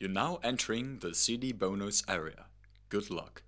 You're now entering the CD bonus area. Good luck.